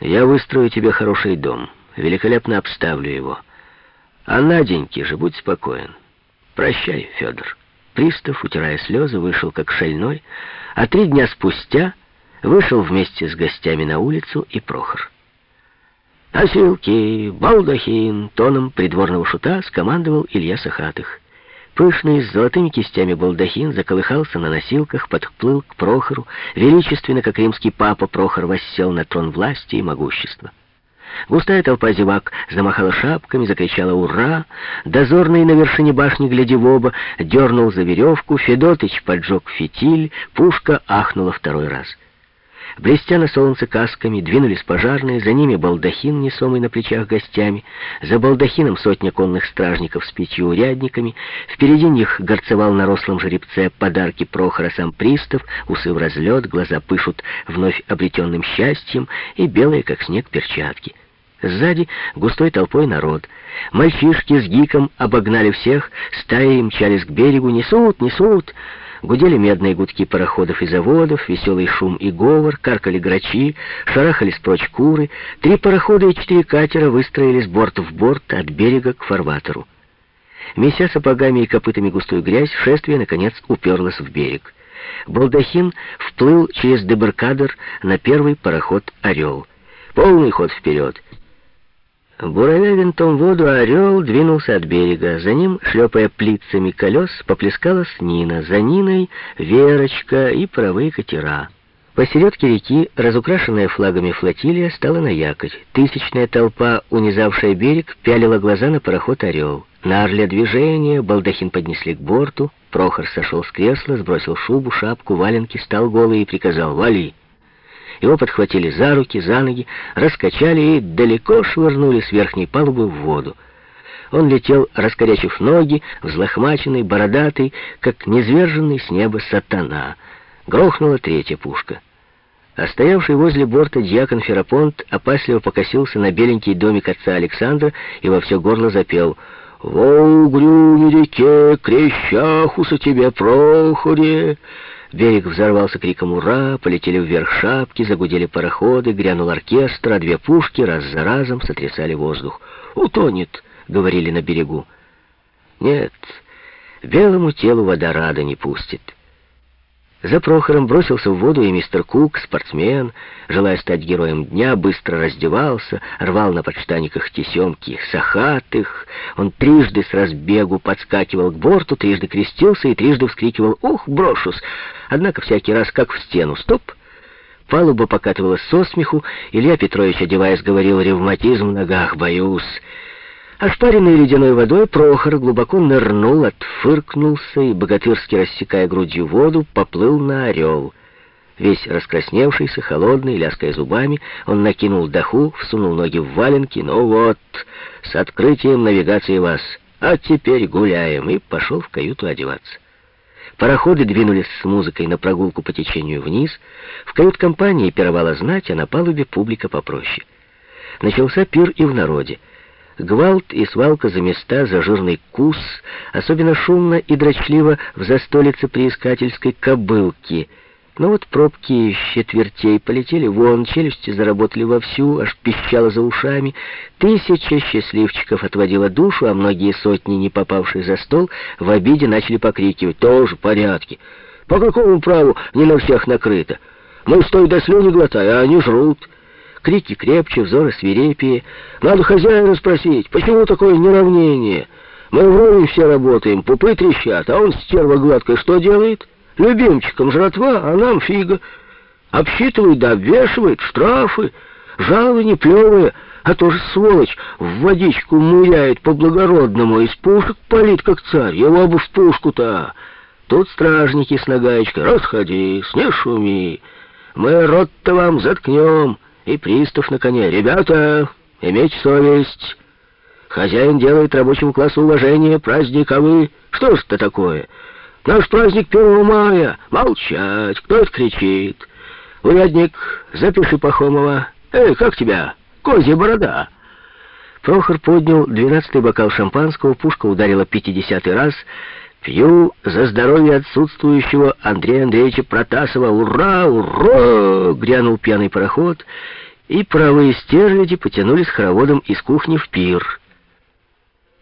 Я выстрою тебе хороший дом, великолепно обставлю его. А Наденьке же будь спокоен. Прощай, Федор. Пристав, утирая слезы, вышел как шальной, а три дня спустя вышел вместе с гостями на улицу и Прохор. «Носилки, балдахин!» — тоном придворного шута скомандовал Илья Сахатых. Пышный, с золотыми кистями балдахин заколыхался на носилках, подплыл к Прохору. Величественно, как римский папа, Прохор воссел на трон власти и могущества. Густая толпа зевак замахала шапками, закричала «Ура!». Дозорный на вершине башни, глядя в оба, дернул за веревку, Федотыч поджег фитиль, пушка ахнула второй раз. Блестя на солнце касками, двинулись пожарные, за ними балдахин, несомый на плечах гостями, за балдахином сотня конных стражников с пятью урядниками, впереди них горцевал на рослом жеребце подарки Прохора сам пристав, усы в разлет, глаза пышут вновь обретенным счастьем и белые, как снег, перчатки. Сзади густой толпой народ. Мальчишки с гиком обогнали всех, стаи мчались к берегу, несут, несут. Гудели медные гудки пароходов и заводов, веселый шум и говор, каркали грачи, шарахались прочь куры. Три парохода и четыре катера выстроились борт в борт от берега к фарватеру. Меся сапогами и копытами густую грязь, шествие, наконец, уперлось в берег. Балдахин вплыл через дебаркадер на первый пароход «Орел». Полный ход вперед. Буровя винтом воду, орел двинулся от берега. За ним, шлепая плицами колес, поплескалась Нина. За Ниной Верочка и паровые катера. Посередке реки, разукрашенная флагами флотилия, стала на якорь. Тысячная толпа, унизавшая берег, пялила глаза на пароход «Орел». На орле движение, балдахин поднесли к борту. Прохор сошел с кресла, сбросил шубу, шапку, валенки, стал голый и приказал «Вали!». Его подхватили за руки, за ноги, раскачали и далеко швырнули с верхней палубы в воду. Он летел, раскорячив ноги, взлохмаченный, бородатый, как низверженный с неба сатана. Грохнула третья пушка. А стоявший возле борта дьякон Ферапонт опасливо покосился на беленький домик отца Александра и во все горло запел «Во угрюме реке, крещахуса тебе, Прохоре!» Берег взорвался криком «Ура!», полетели вверх шапки, загудели пароходы, грянул оркестр, а две пушки раз за разом сотрясали воздух. «Утонет!» — говорили на берегу. «Нет, белому телу водорада не пустит». За Прохором бросился в воду и мистер Кук, спортсмен, желая стать героем дня, быстро раздевался, рвал на подштаниках тесемки сахатых. Он трижды с разбегу подскакивал к борту, трижды крестился и трижды вскрикивал «Ух, брошусь!» Однако всякий раз как в стену «Стоп!» Палуба покатывалась со смеху, Илья Петрович, одеваясь, говорил «Ревматизм в ногах, боюсь». Ошпаренный ледяной водой, Прохор глубоко нырнул, отфыркнулся и, богатырски рассекая грудью воду, поплыл на орел. Весь раскрасневшийся, холодный, ляская зубами, он накинул даху, всунул ноги в валенки, ну вот, с открытием навигации вас, а теперь гуляем, и пошел в каюту одеваться. Пароходы двинулись с музыкой на прогулку по течению вниз, в кают-компании пировала знать, а на палубе публика попроще. Начался пир и в народе. Гвалт и свалка за места, за жирный кус, особенно шумно и дрочливо в застолице приискательской кобылки. Но вот пробки четвертей полетели вон, челюсти заработали вовсю, аж пищало за ушами. Тысяча счастливчиков отводила душу, а многие сотни, не попавшие за стол, в обиде начали покрикивать «Тоже порядки! По какому праву не на всех накрыто? Мы стой до слюни глотай, а они жрут!» Крики крепче, взоры свирепее. Надо хозяина спросить, почему такое неравнение? Мы вровень все работаем, пупы трещат, а он, стерва гладкая, что делает? Любимчикам жратва, а нам фига. Обсчитывает да обвешивает, штрафы, жалования плевые, а тоже сволочь в водичку мыряет по-благородному, из пушек палит, как царь, его бы в пушку-то. Тут стражники с нагаечкой, расходись, не шуми, мы рот-то вам заткнем». И пристав на коне. «Ребята, иметь совесть! Хозяин делает рабочему классу уважение, праздник, а вы... Что ж это такое? Наш праздник 1 мая! Молчать! Кто это кричит? Урядник, запиши Пахомова. Эй, как тебя? Козья борода!» Прохор поднял двенадцатый бокал шампанского, пушка ударила пятидесятый раз. «Пью за здоровье отсутствующего Андрея Андреевича Протасова! Ура! Ура!» — грянул пьяный пароход — и правые стерляди потянулись хороводом из кухни в пир —